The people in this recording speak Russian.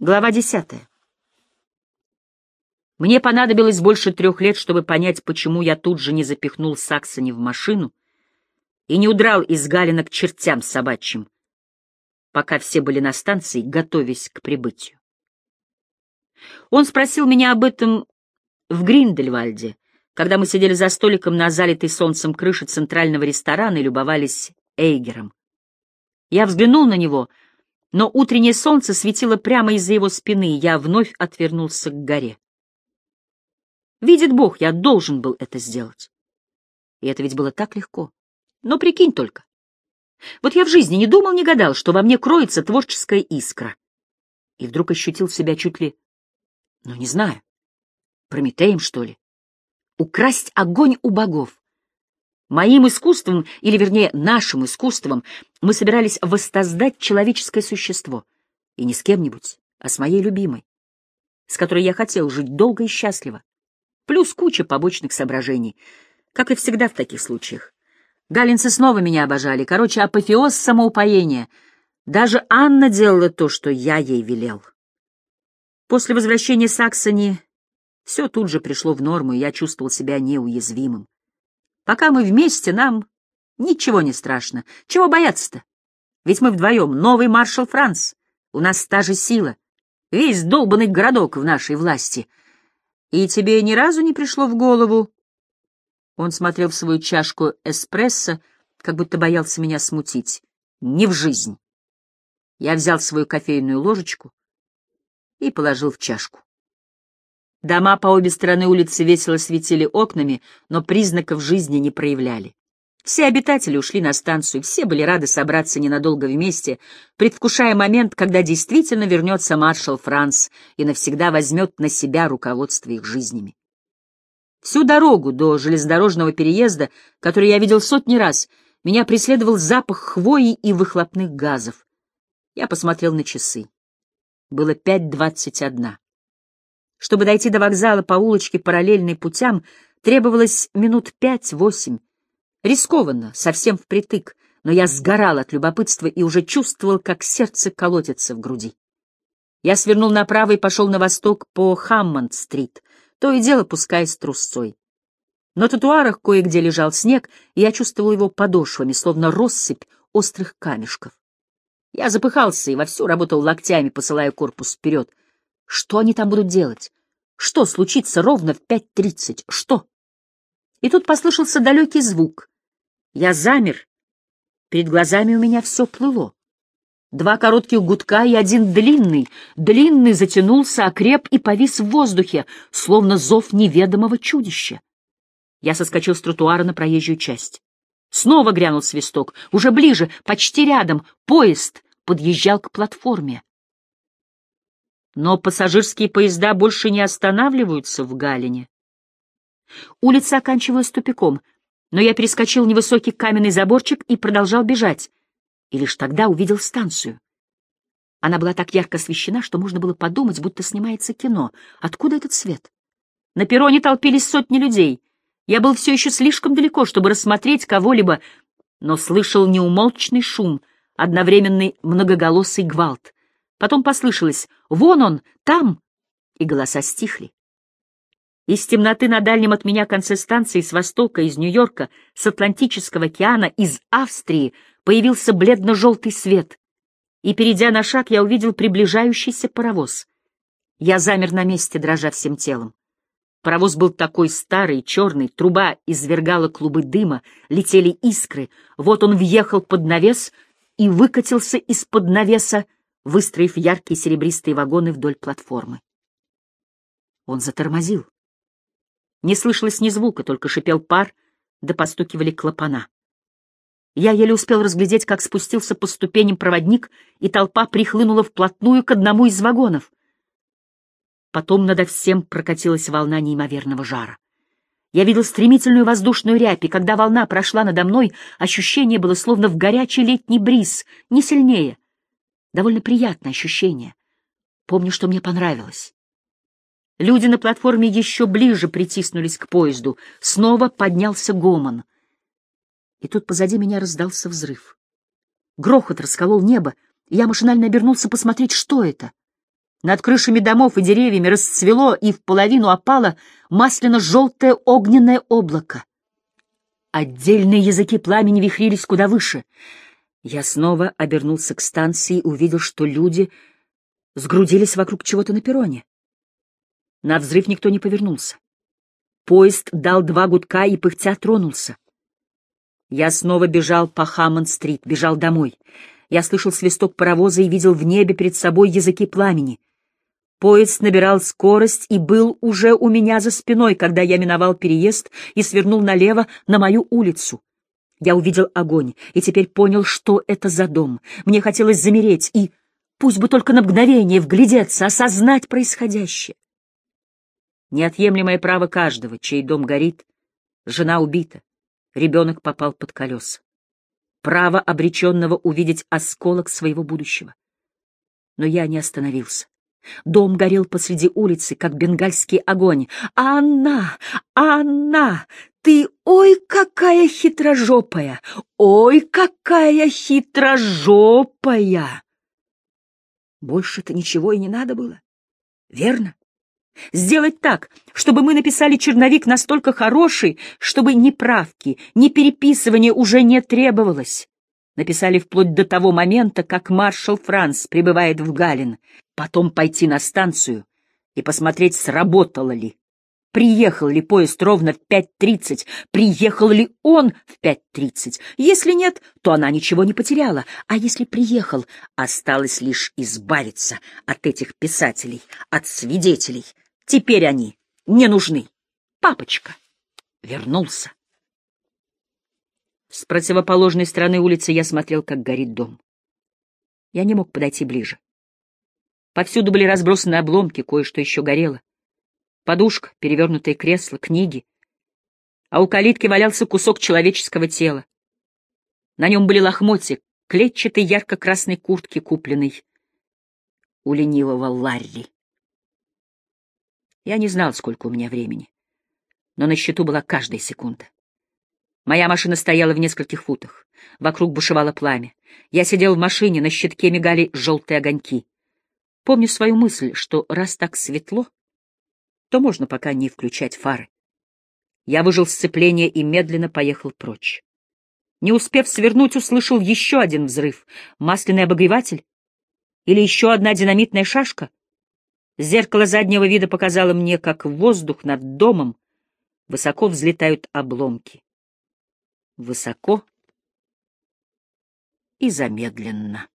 Глава десятая. Мне понадобилось больше трех лет, чтобы понять, почему я тут же не запихнул Саксони в машину и не удрал из Галина к чертям собачьим, пока все были на станции, готовясь к прибытию. Он спросил меня об этом в Гриндельвальде, когда мы сидели за столиком на залитой солнцем крыше центрального ресторана и любовались Эйгером. Я взглянул на него — но утреннее солнце светило прямо из-за его спины, и я вновь отвернулся к горе. Видит Бог, я должен был это сделать. И это ведь было так легко. Но прикинь только. Вот я в жизни не думал, не гадал, что во мне кроется творческая искра. И вдруг ощутил себя чуть ли, ну, не знаю, Прометеем, что ли. Украсть огонь у богов. Моим искусством, или вернее нашим искусством, мы собирались воссоздать человеческое существо. И не с кем-нибудь, а с моей любимой, с которой я хотел жить долго и счастливо. Плюс куча побочных соображений, как и всегда в таких случаях. Галинцы снова меня обожали. Короче, апофеоз самоупоения. Даже Анна делала то, что я ей велел. После возвращения Саксони все тут же пришло в норму, и я чувствовал себя неуязвимым. Пока мы вместе, нам ничего не страшно. Чего бояться-то? Ведь мы вдвоем новый маршал Франц. У нас та же сила. Весь долбанный городок в нашей власти. И тебе ни разу не пришло в голову... Он смотрел в свою чашку эспрессо, как будто боялся меня смутить. Не в жизнь. Я взял свою кофейную ложечку и положил в чашку. Дома по обе стороны улицы весело светили окнами, но признаков жизни не проявляли. Все обитатели ушли на станцию, все были рады собраться ненадолго вместе, предвкушая момент, когда действительно вернется маршал Франц и навсегда возьмет на себя руководство их жизнями. Всю дорогу до железнодорожного переезда, который я видел сотни раз, меня преследовал запах хвои и выхлопных газов. Я посмотрел на часы. Было пять двадцать одна. Чтобы дойти до вокзала по улочке параллельной путям, требовалось минут пять-восемь. Рискованно, совсем впритык, но я сгорал от любопытства и уже чувствовал, как сердце колотится в груди. Я свернул направо и пошел на восток по Хаммонд-стрит, то и дело пускаясь трусцой. На тротуарах кое-где лежал снег, и я чувствовал его подошвами, словно россыпь острых камешков. Я запыхался и вовсю работал локтями, посылая корпус вперед. Что они там будут делать? Что случится ровно в пять тридцать? Что? И тут послышался далекий звук. Я замер. Перед глазами у меня все плыло. Два коротких гудка и один длинный. Длинный затянулся, окреп и повис в воздухе, словно зов неведомого чудища. Я соскочил с тротуара на проезжую часть. Снова грянул свисток. Уже ближе, почти рядом, поезд подъезжал к платформе. Но пассажирские поезда больше не останавливаются в Галине. Улица оканчивалась тупиком, но я перескочил невысокий каменный заборчик и продолжал бежать. И лишь тогда увидел станцию. Она была так ярко освещена, что можно было подумать, будто снимается кино. Откуда этот свет? На перроне толпились сотни людей. Я был все еще слишком далеко, чтобы рассмотреть кого-либо, но слышал неумолчный шум, одновременный многоголосый гвалт — Потом послышалось «Вон он! Там!» И голоса стихли. Из темноты на дальнем от меня конце станции, с востока, из Нью-Йорка, с Атлантического океана, из Австрии появился бледно-желтый свет. И, перейдя на шаг, я увидел приближающийся паровоз. Я замер на месте, дрожа всем телом. Паровоз был такой старый, черный, труба извергала клубы дыма, летели искры. Вот он въехал под навес и выкатился из-под навеса, выстроив яркие серебристые вагоны вдоль платформы. Он затормозил. Не слышалось ни звука, только шипел пар, да постукивали клапана. Я еле успел разглядеть, как спустился по ступеням проводник, и толпа прихлынула вплотную к одному из вагонов. Потом надо всем прокатилась волна неимоверного жара. Я видел стремительную воздушную рябь, и когда волна прошла надо мной, ощущение было словно в горячий летний бриз, не сильнее, Довольно приятное ощущение. Помню, что мне понравилось. Люди на платформе еще ближе притиснулись к поезду. Снова поднялся гомон. И тут позади меня раздался взрыв. Грохот расколол небо, и я машинально обернулся посмотреть, что это. Над крышами домов и деревьями расцвело и в половину опало масляно-желтое огненное облако. Отдельные языки пламени вихрились куда выше. Я снова обернулся к станции и увидел, что люди сгрудились вокруг чего-то на перроне. На взрыв никто не повернулся. Поезд дал два гудка и пыхтя тронулся. Я снова бежал по Хаммонд-стрит, бежал домой. Я слышал свисток паровоза и видел в небе перед собой языки пламени. Поезд набирал скорость и был уже у меня за спиной, когда я миновал переезд и свернул налево на мою улицу. Я увидел огонь и теперь понял, что это за дом. Мне хотелось замереть и, пусть бы только на мгновение, вглядеться, осознать происходящее. Неотъемлемое право каждого, чей дом горит, жена убита, ребенок попал под колеса. Право обреченного увидеть осколок своего будущего. Но я не остановился. Дом горел посреди улицы, как бенгальский огонь. «Анна! Анна! Ты, ой, какая хитрожопая! Ой, какая хитрожопая!» Больше-то ничего и не надо было. Верно? Сделать так, чтобы мы написали черновик настолько хороший, чтобы ни правки, ни переписывания уже не требовалось. Написали вплоть до того момента, как маршал Франц прибывает в Галин, потом пойти на станцию и посмотреть, сработало ли. Приехал ли поезд ровно в 5.30? Приехал ли он в 5.30? Если нет, то она ничего не потеряла. А если приехал, осталось лишь избавиться от этих писателей, от свидетелей. Теперь они не нужны. Папочка вернулся. С противоположной стороны улицы я смотрел, как горит дом. Я не мог подойти ближе. Повсюду были разбросаны обломки, кое-что еще горело. Подушка, перевернутое кресло, книги. А у калитки валялся кусок человеческого тела. На нем были лохмотья, клетчатой ярко-красной куртки, купленной у ленивого Ларри. Я не знал, сколько у меня времени, но на счету была каждая секунда. Моя машина стояла в нескольких футах. Вокруг бушевало пламя. Я сидел в машине, на щитке мигали желтые огоньки. Помню свою мысль, что раз так светло, то можно пока не включать фары. Я выжил сцепление и медленно поехал прочь. Не успев свернуть, услышал еще один взрыв. Масляный обогреватель? Или еще одна динамитная шашка? Зеркало заднего вида показало мне, как в воздух над домом высоко взлетают обломки высоко и замедленно.